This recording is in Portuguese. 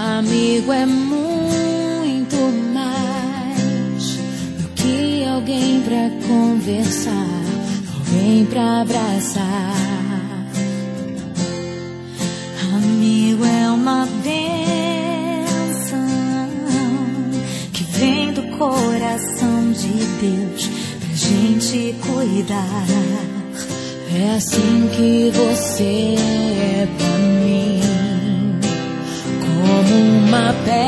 Amigo é muito mais do que alguém pra conversar, alguém pra abraçar. Amigo é uma benção que vem do coração de Deus pra gente cuidar. É assim que você é pra mim, como uma pérola